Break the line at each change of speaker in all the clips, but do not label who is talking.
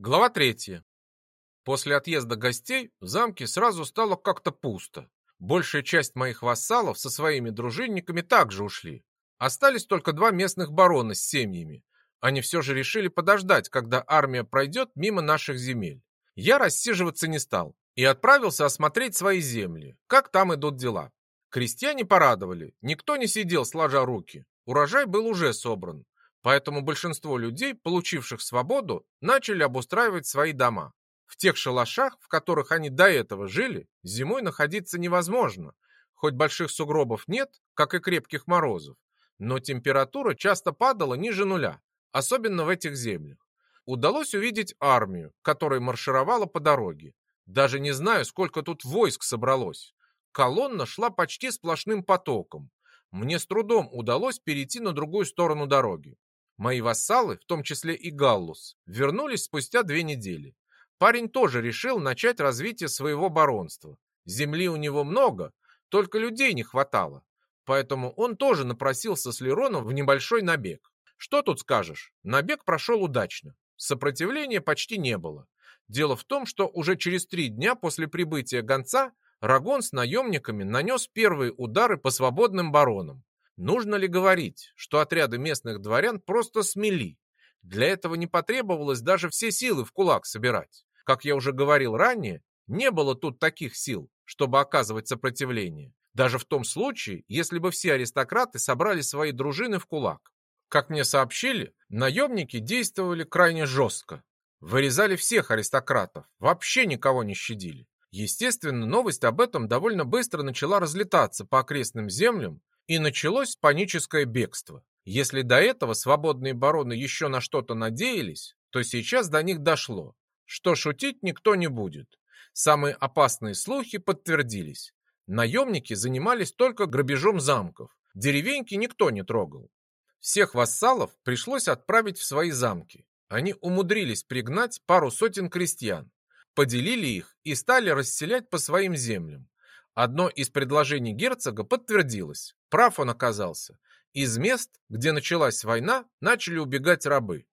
Глава третья. После отъезда гостей в замке сразу стало как-то пусто. Большая часть моих вассалов со своими дружинниками также ушли. Остались только два местных барона с семьями. Они все же решили подождать, когда армия пройдет мимо наших земель. Я рассиживаться не стал и отправился осмотреть свои земли, как там идут дела. Крестьяне порадовали, никто не сидел сложа руки. Урожай был уже собран, Поэтому большинство людей, получивших свободу, начали обустраивать свои дома. В тех шалашах, в которых они до этого жили, зимой находиться невозможно. Хоть больших сугробов нет, как и крепких морозов, но температура часто падала ниже нуля, особенно в этих землях. Удалось увидеть армию, которая маршировала по дороге. Даже не знаю, сколько тут войск собралось. Колонна шла почти сплошным потоком. Мне с трудом удалось перейти на другую сторону дороги. Мои вассалы, в том числе и Галлус, вернулись спустя две недели. Парень тоже решил начать развитие своего баронства. Земли у него много, только людей не хватало. Поэтому он тоже напросился с Лероном в небольшой набег. Что тут скажешь? Набег прошел удачно. Сопротивления почти не было. Дело в том, что уже через три дня после прибытия гонца Рагон с наемниками нанес первые удары по свободным баронам. Нужно ли говорить, что отряды местных дворян просто смели? Для этого не потребовалось даже все силы в кулак собирать. Как я уже говорил ранее, не было тут таких сил, чтобы оказывать сопротивление. Даже в том случае, если бы все аристократы собрали свои дружины в кулак. Как мне сообщили, наемники действовали крайне жестко. Вырезали всех аристократов, вообще никого не щадили. Естественно, новость об этом довольно быстро начала разлетаться по окрестным землям, и началось паническое бегство. Если до этого свободные бароны еще на что-то надеялись, то сейчас до них дошло, что шутить никто не будет. Самые опасные слухи подтвердились. Наемники занимались только грабежом замков, деревеньки никто не трогал. Всех вассалов пришлось отправить в свои замки. Они умудрились пригнать пару сотен крестьян, поделили их и стали расселять по своим землям. Одно из предложений герцога подтвердилось. Прав он оказался. Из мест, где началась война, начали убегать рабы.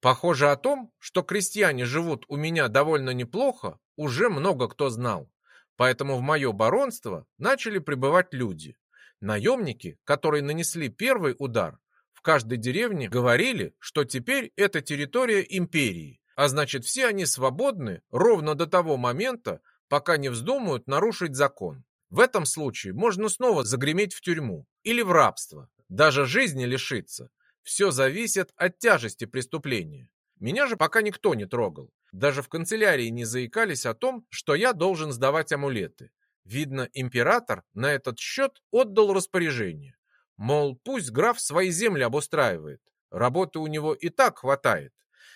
Похоже о том, что крестьяне живут у меня довольно неплохо, уже много кто знал. Поэтому в мое баронство начали прибывать люди. Наемники, которые нанесли первый удар, в каждой деревне говорили, что теперь это территория империи, а значит все они свободны ровно до того момента, пока не вздумают нарушить закон. В этом случае можно снова загреметь в тюрьму или в рабство, даже жизни лишиться. Все зависит от тяжести преступления. Меня же пока никто не трогал. Даже в канцелярии не заикались о том, что я должен сдавать амулеты. Видно, император на этот счет отдал распоряжение. Мол, пусть граф свои земли обустраивает. Работы у него и так хватает.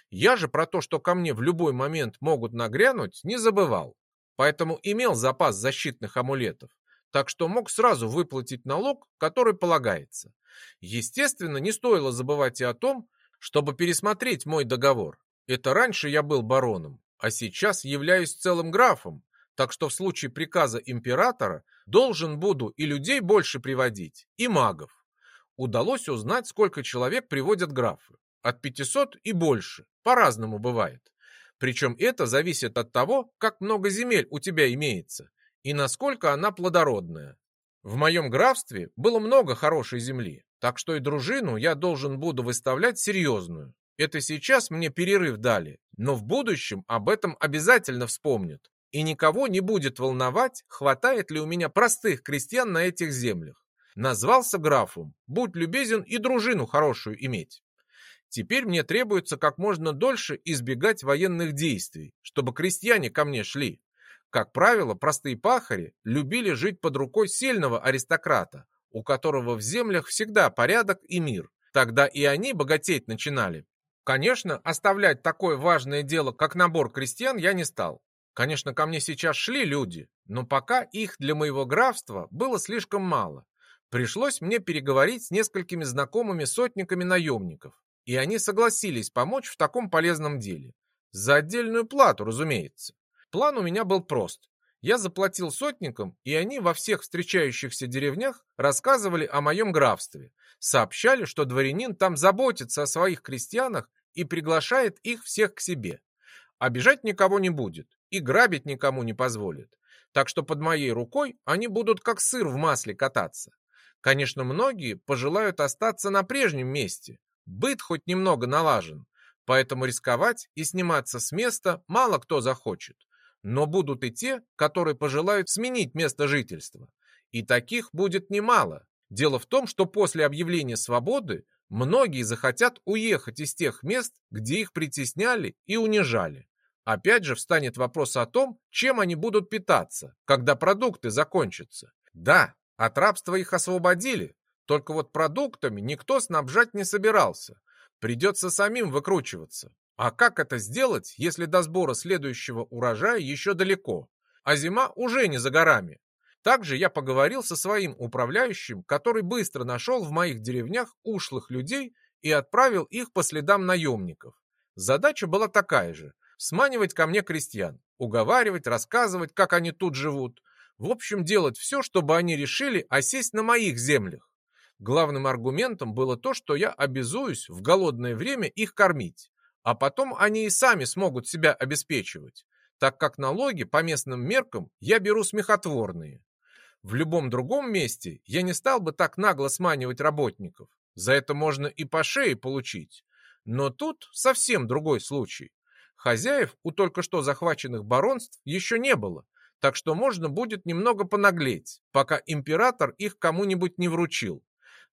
Я же про то, что ко мне в любой момент могут нагрянуть, не забывал поэтому имел запас защитных амулетов, так что мог сразу выплатить налог, который полагается. Естественно, не стоило забывать и о том, чтобы пересмотреть мой договор. Это раньше я был бароном, а сейчас являюсь целым графом, так что в случае приказа императора должен буду и людей больше приводить, и магов. Удалось узнать, сколько человек приводят графы. От 500 и больше, по-разному бывает. Причем это зависит от того, как много земель у тебя имеется и насколько она плодородная. В моем графстве было много хорошей земли, так что и дружину я должен буду выставлять серьезную. Это сейчас мне перерыв дали, но в будущем об этом обязательно вспомнят. И никого не будет волновать, хватает ли у меня простых крестьян на этих землях. Назвался графом, будь любезен и дружину хорошую иметь. Теперь мне требуется как можно дольше избегать военных действий, чтобы крестьяне ко мне шли. Как правило, простые пахари любили жить под рукой сильного аристократа, у которого в землях всегда порядок и мир. Тогда и они богатеть начинали. Конечно, оставлять такое важное дело, как набор крестьян, я не стал. Конечно, ко мне сейчас шли люди, но пока их для моего графства было слишком мало. Пришлось мне переговорить с несколькими знакомыми сотниками наемников и они согласились помочь в таком полезном деле. За отдельную плату, разумеется. План у меня был прост. Я заплатил сотникам, и они во всех встречающихся деревнях рассказывали о моем графстве, сообщали, что дворянин там заботится о своих крестьянах и приглашает их всех к себе. Обижать никого не будет и грабить никому не позволит. Так что под моей рукой они будут как сыр в масле кататься. Конечно, многие пожелают остаться на прежнем месте. Быт хоть немного налажен, поэтому рисковать и сниматься с места мало кто захочет. Но будут и те, которые пожелают сменить место жительства. И таких будет немало. Дело в том, что после объявления свободы многие захотят уехать из тех мест, где их притесняли и унижали. Опять же встанет вопрос о том, чем они будут питаться, когда продукты закончатся. Да, от рабства их освободили, только вот продуктами никто снабжать не собирался. Придется самим выкручиваться. А как это сделать, если до сбора следующего урожая еще далеко, а зима уже не за горами? Также я поговорил со своим управляющим, который быстро нашел в моих деревнях ушлых людей и отправил их по следам наемников. Задача была такая же – сманивать ко мне крестьян, уговаривать, рассказывать, как они тут живут. В общем, делать все, чтобы они решили осесть на моих землях. Главным аргументом было то, что я обязуюсь в голодное время их кормить, а потом они и сами смогут себя обеспечивать, так как налоги по местным меркам я беру смехотворные. В любом другом месте я не стал бы так нагло сманивать работников. За это можно и по шее получить. Но тут совсем другой случай. Хозяев у только что захваченных баронств еще не было, так что можно будет немного понаглеть, пока император их кому-нибудь не вручил.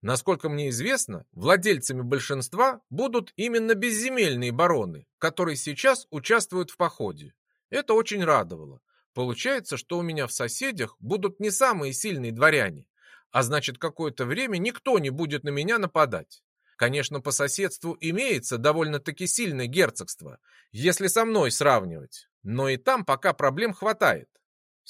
Насколько мне известно, владельцами большинства будут именно безземельные бароны, которые сейчас участвуют в походе. Это очень радовало. Получается, что у меня в соседях будут не самые сильные дворяне, а значит, какое-то время никто не будет на меня нападать. Конечно, по соседству имеется довольно-таки сильное герцогство, если со мной сравнивать, но и там пока проблем хватает.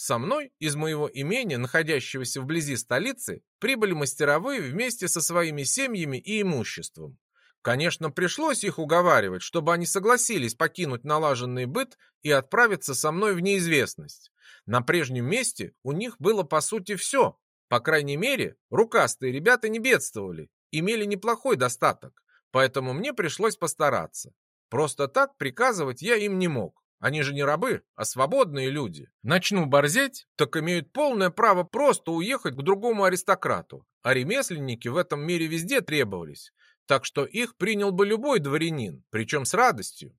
Со мной из моего имения, находящегося вблизи столицы, прибыли мастеровые вместе со своими семьями и имуществом. Конечно, пришлось их уговаривать, чтобы они согласились покинуть налаженный быт и отправиться со мной в неизвестность. На прежнем месте у них было по сути все. По крайней мере, рукастые ребята не бедствовали, имели неплохой достаток, поэтому мне пришлось постараться. Просто так приказывать я им не мог. Они же не рабы, а свободные люди. Начну борзеть, так имеют полное право просто уехать к другому аристократу. А ремесленники в этом мире везде требовались. Так что их принял бы любой дворянин, причем с радостью.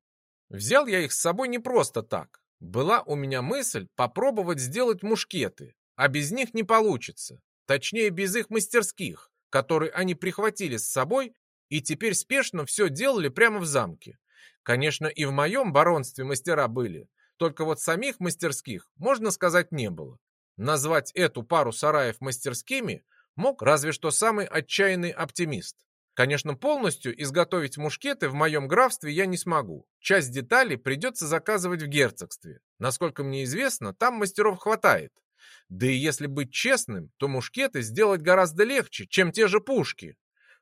Взял я их с собой не просто так. Была у меня мысль попробовать сделать мушкеты, а без них не получится. Точнее, без их мастерских, которые они прихватили с собой и теперь спешно все делали прямо в замке. Конечно, и в моем баронстве мастера были, только вот самих мастерских, можно сказать, не было. Назвать эту пару сараев мастерскими мог разве что самый отчаянный оптимист. Конечно, полностью изготовить мушкеты в моем графстве я не смогу. Часть деталей придется заказывать в герцогстве. Насколько мне известно, там мастеров хватает. Да и если быть честным, то мушкеты сделать гораздо легче, чем те же пушки.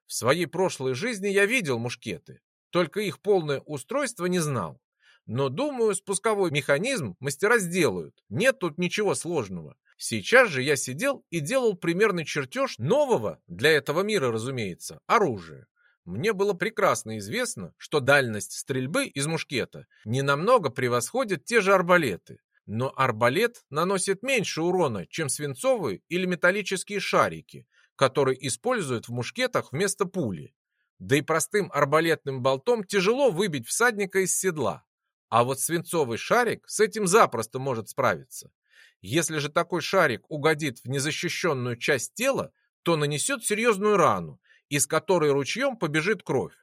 В своей прошлой жизни я видел мушкеты. Только их полное устройство не знал. Но, думаю, спусковой механизм мастера сделают. Нет тут ничего сложного. Сейчас же я сидел и делал примерный чертеж нового, для этого мира, разумеется, оружия. Мне было прекрасно известно, что дальность стрельбы из мушкета не намного превосходит те же арбалеты. Но арбалет наносит меньше урона, чем свинцовые или металлические шарики, которые используют в мушкетах вместо пули. Да и простым арбалетным болтом тяжело выбить всадника из седла. А вот свинцовый шарик с этим запросто может справиться. Если же такой шарик угодит в незащищенную часть тела, то нанесет серьезную рану, из которой ручьем побежит кровь.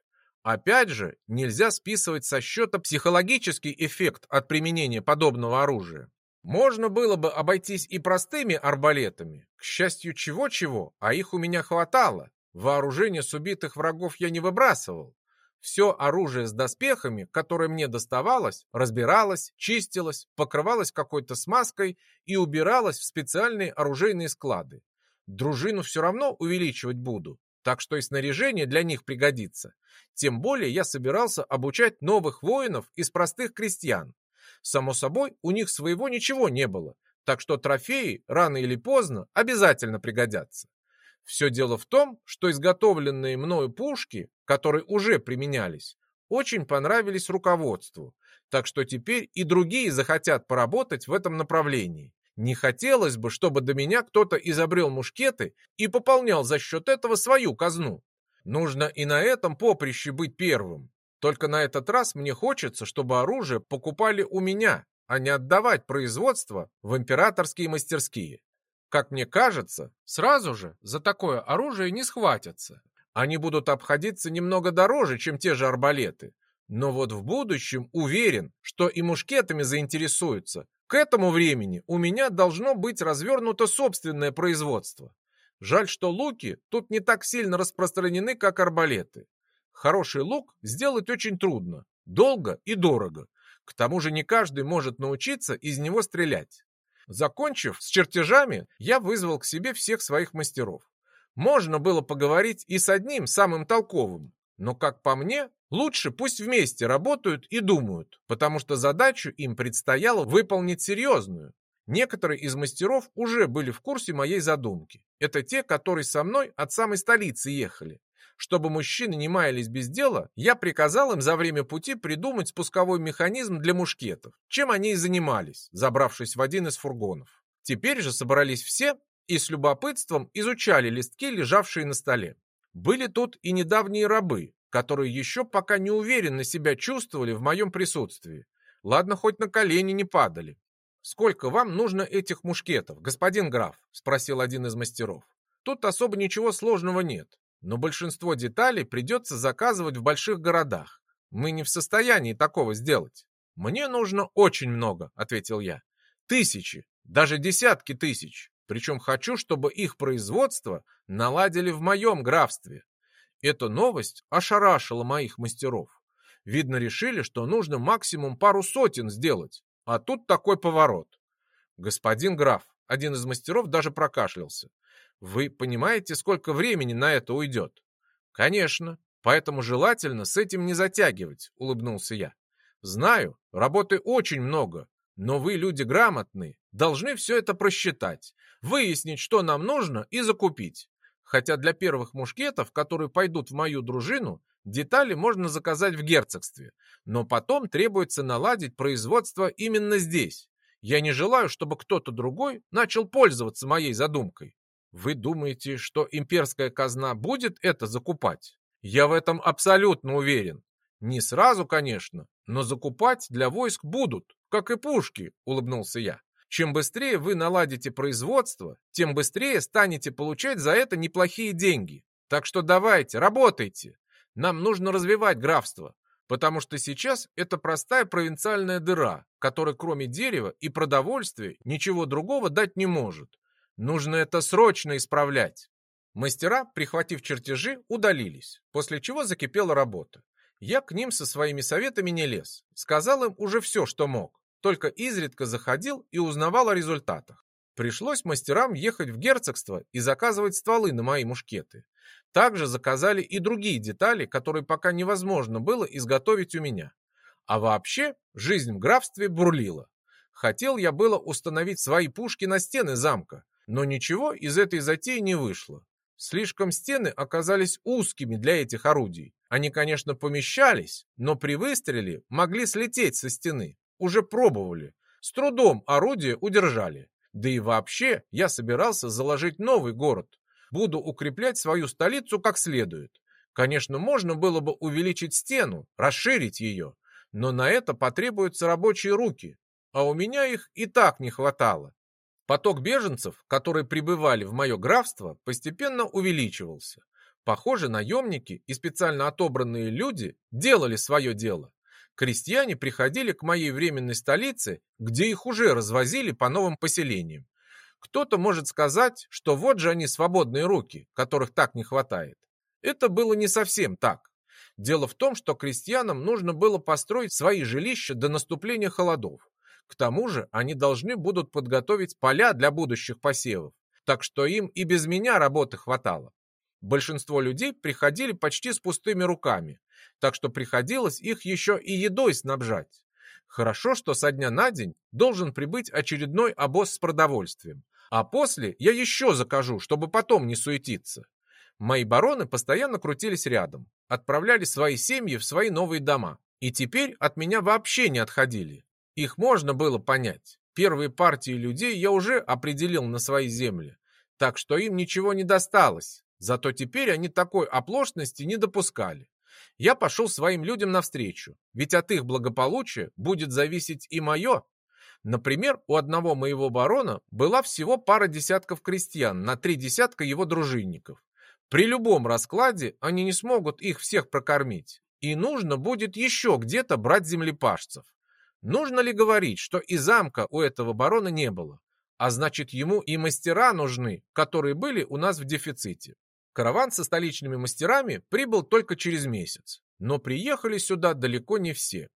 Опять же, нельзя списывать со счета психологический эффект от применения подобного оружия. Можно было бы обойтись и простыми арбалетами. К счастью, чего-чего, а их у меня хватало. Вооружение с убитых врагов я не выбрасывал. Все оружие с доспехами, которое мне доставалось, разбиралось, чистилось, покрывалось какой-то смазкой и убиралось в специальные оружейные склады. Дружину все равно увеличивать буду, так что и снаряжение для них пригодится. Тем более я собирался обучать новых воинов из простых крестьян. Само собой, у них своего ничего не было, так что трофеи рано или поздно обязательно пригодятся. Все дело в том, что изготовленные мною пушки, которые уже применялись, очень понравились руководству, так что теперь и другие захотят поработать в этом направлении. Не хотелось бы, чтобы до меня кто-то изобрел мушкеты и пополнял за счет этого свою казну. Нужно и на этом поприще быть первым. Только на этот раз мне хочется, чтобы оружие покупали у меня, а не отдавать производство в императорские мастерские. Как мне кажется, сразу же за такое оружие не схватятся. Они будут обходиться немного дороже, чем те же арбалеты. Но вот в будущем уверен, что и мушкетами заинтересуются. К этому времени у меня должно быть развернуто собственное производство. Жаль, что луки тут не так сильно распространены, как арбалеты. Хороший лук сделать очень трудно, долго и дорого. К тому же не каждый может научиться из него стрелять. Закончив с чертежами, я вызвал к себе всех своих мастеров. Можно было поговорить и с одним самым толковым, но, как по мне, лучше пусть вместе работают и думают, потому что задачу им предстояло выполнить серьезную. Некоторые из мастеров уже были в курсе моей задумки. Это те, которые со мной от самой столицы ехали. Чтобы мужчины не маялись без дела, я приказал им за время пути придумать спусковой механизм для мушкетов, чем они и занимались, забравшись в один из фургонов. Теперь же собрались все и с любопытством изучали листки, лежавшие на столе. Были тут и недавние рабы, которые еще пока не уверенно себя чувствовали в моем присутствии. Ладно, хоть на колени не падали. «Сколько вам нужно этих мушкетов, господин граф?» – спросил один из мастеров. «Тут особо ничего сложного нет, но большинство деталей придется заказывать в больших городах. Мы не в состоянии такого сделать». «Мне нужно очень много», – ответил я. «Тысячи, даже десятки тысяч. Причем хочу, чтобы их производство наладили в моем графстве. Эта новость ошарашила моих мастеров. Видно, решили, что нужно максимум пару сотен сделать. А тут такой поворот. Господин граф, один из мастеров даже прокашлялся. Вы понимаете, сколько времени на это уйдет? Конечно, поэтому желательно с этим не затягивать, улыбнулся я. Знаю, работы очень много, но вы люди грамотные, должны все это просчитать, выяснить, что нам нужно и закупить. Хотя для первых мушкетов, которые пойдут в мою дружину, детали можно заказать в герцогстве, но потом требуется наладить производство именно здесь. Я не желаю, чтобы кто-то другой начал пользоваться моей задумкой. Вы думаете, что имперская казна будет это закупать? Я в этом абсолютно уверен. Не сразу, конечно, но закупать для войск будут, как и пушки, улыбнулся я. Чем быстрее вы наладите производство, тем быстрее станете получать за это неплохие деньги. Так что давайте, работайте. Нам нужно развивать графство, потому что сейчас это простая провинциальная дыра, которая кроме дерева и продовольствия ничего другого дать не может. Нужно это срочно исправлять. Мастера, прихватив чертежи, удалились, после чего закипела работа. Я к ним со своими советами не лез, сказал им уже все, что мог только изредка заходил и узнавал о результатах. Пришлось мастерам ехать в герцогство и заказывать стволы на мои мушкеты. Также заказали и другие детали, которые пока невозможно было изготовить у меня. А вообще, жизнь в графстве бурлила. Хотел я было установить свои пушки на стены замка, но ничего из этой затеи не вышло. Слишком стены оказались узкими для этих орудий. Они, конечно, помещались, но при выстреле могли слететь со стены. Уже пробовали. С трудом орудие удержали. Да и вообще я собирался заложить новый город. Буду укреплять свою столицу как следует. Конечно, можно было бы увеличить стену, расширить ее, но на это потребуются рабочие руки, а у меня их и так не хватало. Поток беженцев, которые прибывали в мое графство, постепенно увеличивался. Похоже, наемники и специально отобранные люди делали свое дело крестьяне приходили к моей временной столице, где их уже развозили по новым поселениям. Кто-то может сказать, что вот же они свободные руки, которых так не хватает. Это было не совсем так. Дело в том, что крестьянам нужно было построить свои жилища до наступления холодов. К тому же они должны будут подготовить поля для будущих посевов, так что им и без меня работы хватало. Большинство людей приходили почти с пустыми руками, так что приходилось их еще и едой снабжать. Хорошо, что со дня на день должен прибыть очередной обоз с продовольствием, а после я еще закажу, чтобы потом не суетиться. Мои бароны постоянно крутились рядом, отправляли свои семьи в свои новые дома. И теперь от меня вообще не отходили. Их можно было понять. Первые партии людей я уже определил на свои земли, так что им ничего не досталось. Зато теперь они такой оплошности не допускали. Я пошел своим людям навстречу, ведь от их благополучия будет зависеть и мое. Например, у одного моего барона была всего пара десятков крестьян на три десятка его дружинников. При любом раскладе они не смогут их всех прокормить, и нужно будет еще где-то брать землепашцев. Нужно ли говорить, что и замка у этого барона не было? А значит, ему и мастера нужны, которые были у нас в дефиците. Караван со столичными мастерами прибыл только через месяц, но приехали сюда далеко не все.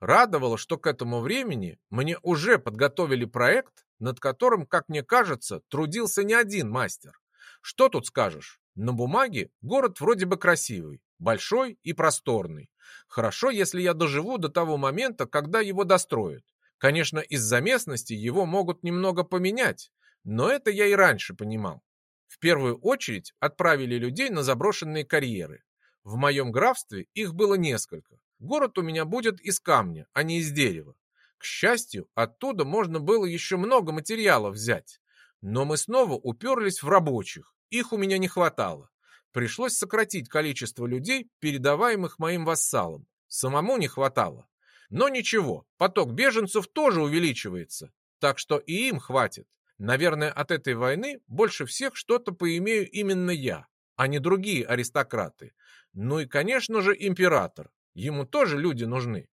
Радовало, что к этому времени мне уже подготовили проект, над которым, как мне кажется, трудился не один мастер. Что тут скажешь? На бумаге город вроде бы красивый, большой и просторный. Хорошо, если я доживу до того момента, когда его достроят. Конечно, из-за местности его могут немного поменять, но это я и раньше понимал. В первую очередь отправили людей на заброшенные карьеры. В моем графстве их было несколько. Город у меня будет из камня, а не из дерева. К счастью, оттуда можно было еще много материалов взять. Но мы снова уперлись в рабочих. Их у меня не хватало. Пришлось сократить количество людей, передаваемых моим вассалам. Самому не хватало. Но ничего, поток беженцев тоже увеличивается, так что и им хватит. Наверное, от этой войны больше всех что-то поимею именно я, а не другие аристократы. Ну и, конечно же, император. Ему тоже люди нужны.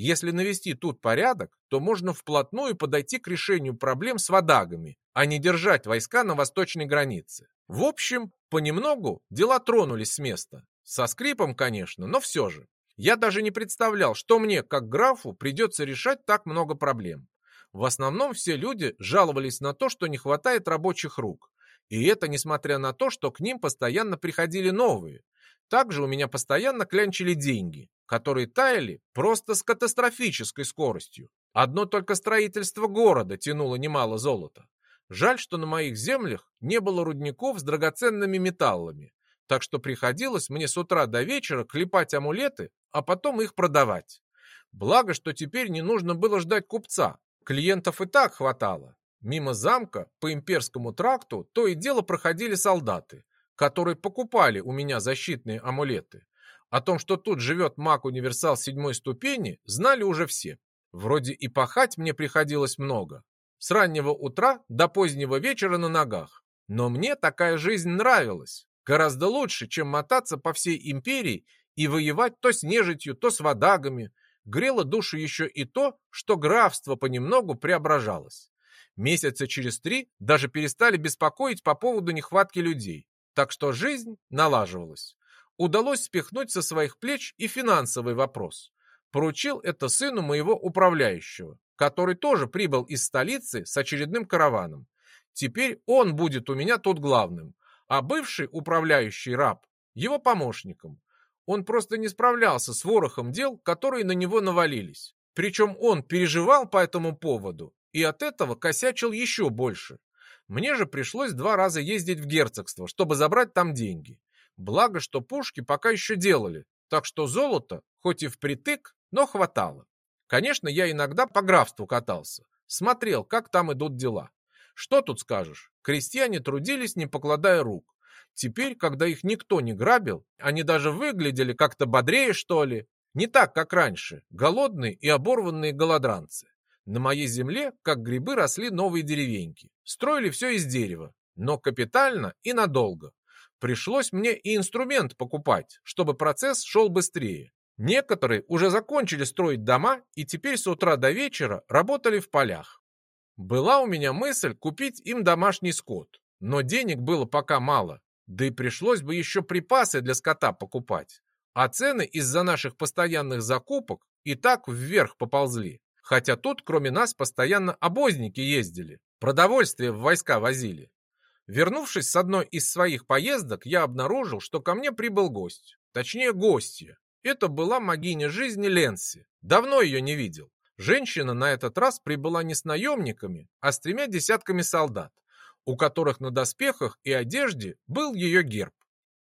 Если навести тут порядок, то можно вплотную подойти к решению проблем с водагами, а не держать войска на восточной границе. В общем, понемногу дела тронулись с места. Со скрипом, конечно, но все же. Я даже не представлял, что мне, как графу, придется решать так много проблем. В основном все люди жаловались на то, что не хватает рабочих рук. И это несмотря на то, что к ним постоянно приходили новые. Также у меня постоянно клянчили деньги, которые таяли просто с катастрофической скоростью. Одно только строительство города тянуло немало золота. Жаль, что на моих землях не было рудников с драгоценными металлами, так что приходилось мне с утра до вечера клепать амулеты, а потом их продавать. Благо, что теперь не нужно было ждать купца, Клиентов и так хватало. Мимо замка по имперскому тракту то и дело проходили солдаты, которые покупали у меня защитные амулеты. О том, что тут живет маг-универсал седьмой ступени, знали уже все. Вроде и пахать мне приходилось много. С раннего утра до позднего вечера на ногах. Но мне такая жизнь нравилась. Гораздо лучше, чем мотаться по всей империи и воевать то с нежитью, то с водагами, грело душу еще и то, что графство понемногу преображалось. Месяца через три даже перестали беспокоить по поводу нехватки людей, так что жизнь налаживалась. Удалось спихнуть со своих плеч и финансовый вопрос. Поручил это сыну моего управляющего, который тоже прибыл из столицы с очередным караваном. Теперь он будет у меня тут главным, а бывший управляющий раб его помощником. Он просто не справлялся с ворохом дел, которые на него навалились. Причем он переживал по этому поводу и от этого косячил еще больше. Мне же пришлось два раза ездить в герцогство, чтобы забрать там деньги. Благо, что пушки пока еще делали, так что золото, хоть и впритык, но хватало. Конечно, я иногда по графству катался, смотрел, как там идут дела. Что тут скажешь, крестьяне трудились, не покладая рук. Теперь, когда их никто не грабил, они даже выглядели как-то бодрее, что ли. Не так, как раньше, голодные и оборванные голодранцы. На моей земле, как грибы, росли новые деревеньки. Строили все из дерева, но капитально и надолго. Пришлось мне и инструмент покупать, чтобы процесс шел быстрее. Некоторые уже закончили строить дома и теперь с утра до вечера работали в полях. Была у меня мысль купить им домашний скот, но денег было пока мало, да и пришлось бы еще припасы для скота покупать. А цены из-за наших постоянных закупок и так вверх поползли. Хотя тут, кроме нас, постоянно обозники ездили, продовольствие в войска возили. Вернувшись с одной из своих поездок, я обнаружил, что ко мне прибыл гость. Точнее, гостья. Это была могиня жизни Ленси. Давно ее не видел. Женщина на этот раз прибыла не с наемниками, а с тремя десятками солдат у которых на доспехах и одежде был ее герб.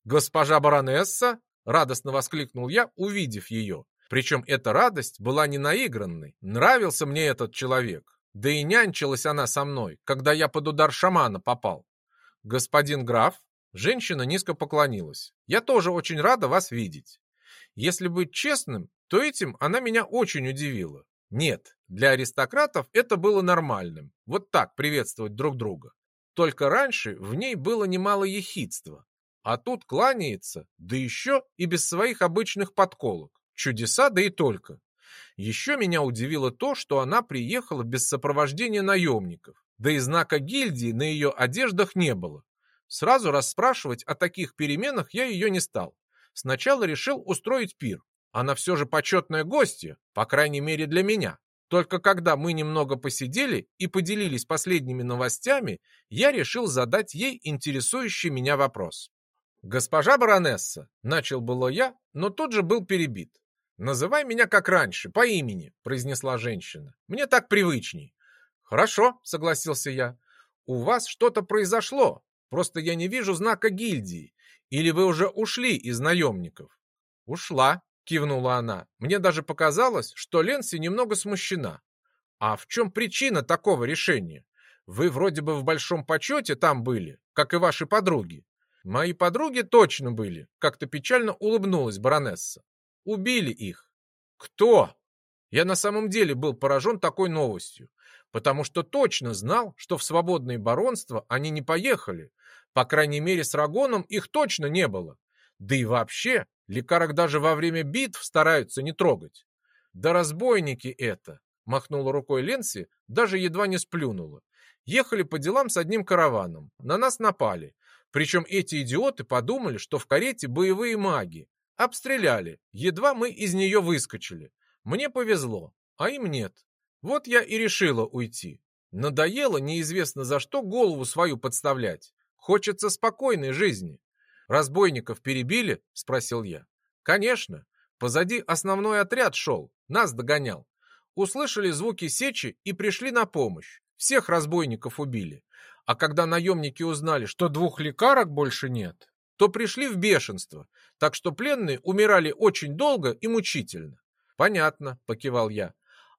«Госпожа баронесса!» — радостно воскликнул я, увидев ее. Причем эта радость была не наигранной. Нравился мне этот человек. Да и нянчилась она со мной, когда я под удар шамана попал. «Господин граф?» Женщина низко поклонилась. «Я тоже очень рада вас видеть. Если быть честным, то этим она меня очень удивила. Нет, для аристократов это было нормальным. Вот так приветствовать друг друга. Только раньше в ней было немало ехидства. А тут кланяется, да еще и без своих обычных подколок. Чудеса, да и только. Еще меня удивило то, что она приехала без сопровождения наемников, да и знака гильдии на ее одеждах не было. Сразу расспрашивать о таких переменах я ее не стал. Сначала решил устроить пир. Она все же почетная гостья, по крайней мере для меня. Только когда мы немного посидели и поделились последними новостями, я решил задать ей интересующий меня вопрос. «Госпожа баронесса», — начал было я, но тут же был перебит. «Называй меня как раньше, по имени», — произнесла женщина. «Мне так привычней». «Хорошо», — согласился я. «У вас что-то произошло, просто я не вижу знака гильдии. Или вы уже ушли из наемников?» «Ушла», — кивнула она. «Мне даже показалось, что Ленси немного смущена». «А в чем причина такого решения? Вы вроде бы в большом почете там были, как и ваши подруги». «Мои подруги точно были», — как-то печально улыбнулась баронесса. Убили их. Кто? Я на самом деле был поражен такой новостью, потому что точно знал, что в свободное баронство они не поехали. По крайней мере, с Рагоном их точно не было. Да и вообще, лекарок даже во время битв стараются не трогать. Да разбойники это, махнула рукой Ленси, даже едва не сплюнула. Ехали по делам с одним караваном. На нас напали. Причем эти идиоты подумали, что в карете боевые маги, Обстреляли, едва мы из нее выскочили. Мне повезло, а им нет. Вот я и решила уйти. Надоело неизвестно за что голову свою подставлять. Хочется спокойной жизни. Разбойников перебили? Спросил я. Конечно. Позади основной отряд шел, нас догонял. Услышали звуки сечи и пришли на помощь. Всех разбойников убили. А когда наемники узнали, что двух лекарок больше нет, то пришли в бешенство, так что пленные умирали очень долго и мучительно. Понятно, покивал я.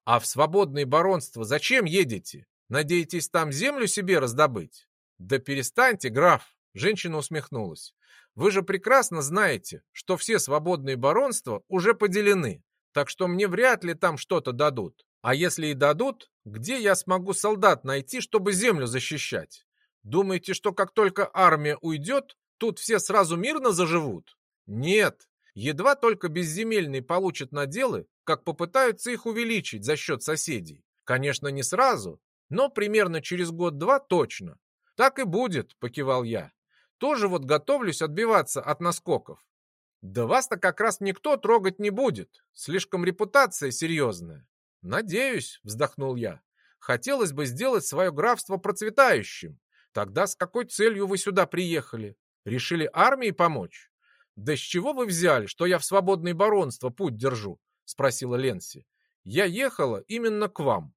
А в свободное баронство зачем едете? Надеетесь там землю себе раздобыть? Да перестаньте, граф, женщина усмехнулась. Вы же прекрасно знаете, что все свободные баронства уже поделены, так что мне вряд ли там что-то дадут. А если и дадут, где я смогу солдат найти, чтобы землю защищать? Думаете, что как только армия уйдет, Тут все сразу мирно заживут? Нет. Едва только безземельные получат наделы, как попытаются их увеличить за счет соседей. Конечно, не сразу, но примерно через год-два точно. Так и будет, покивал я. Тоже вот готовлюсь отбиваться от наскоков. Да вас-то как раз никто трогать не будет. Слишком репутация серьезная. Надеюсь, вздохнул я. Хотелось бы сделать свое графство процветающим. Тогда с какой целью вы сюда приехали? Решили армии помочь? Да с чего вы взяли, что я в свободное баронство путь держу? Спросила Ленси. Я ехала именно к вам.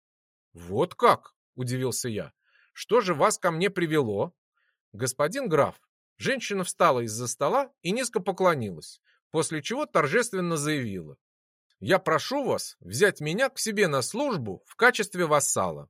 Вот как? Удивился я. Что же вас ко мне привело? Господин граф. Женщина встала из-за стола и низко поклонилась, после чего торжественно заявила. Я прошу вас взять меня к себе на службу в качестве вассала.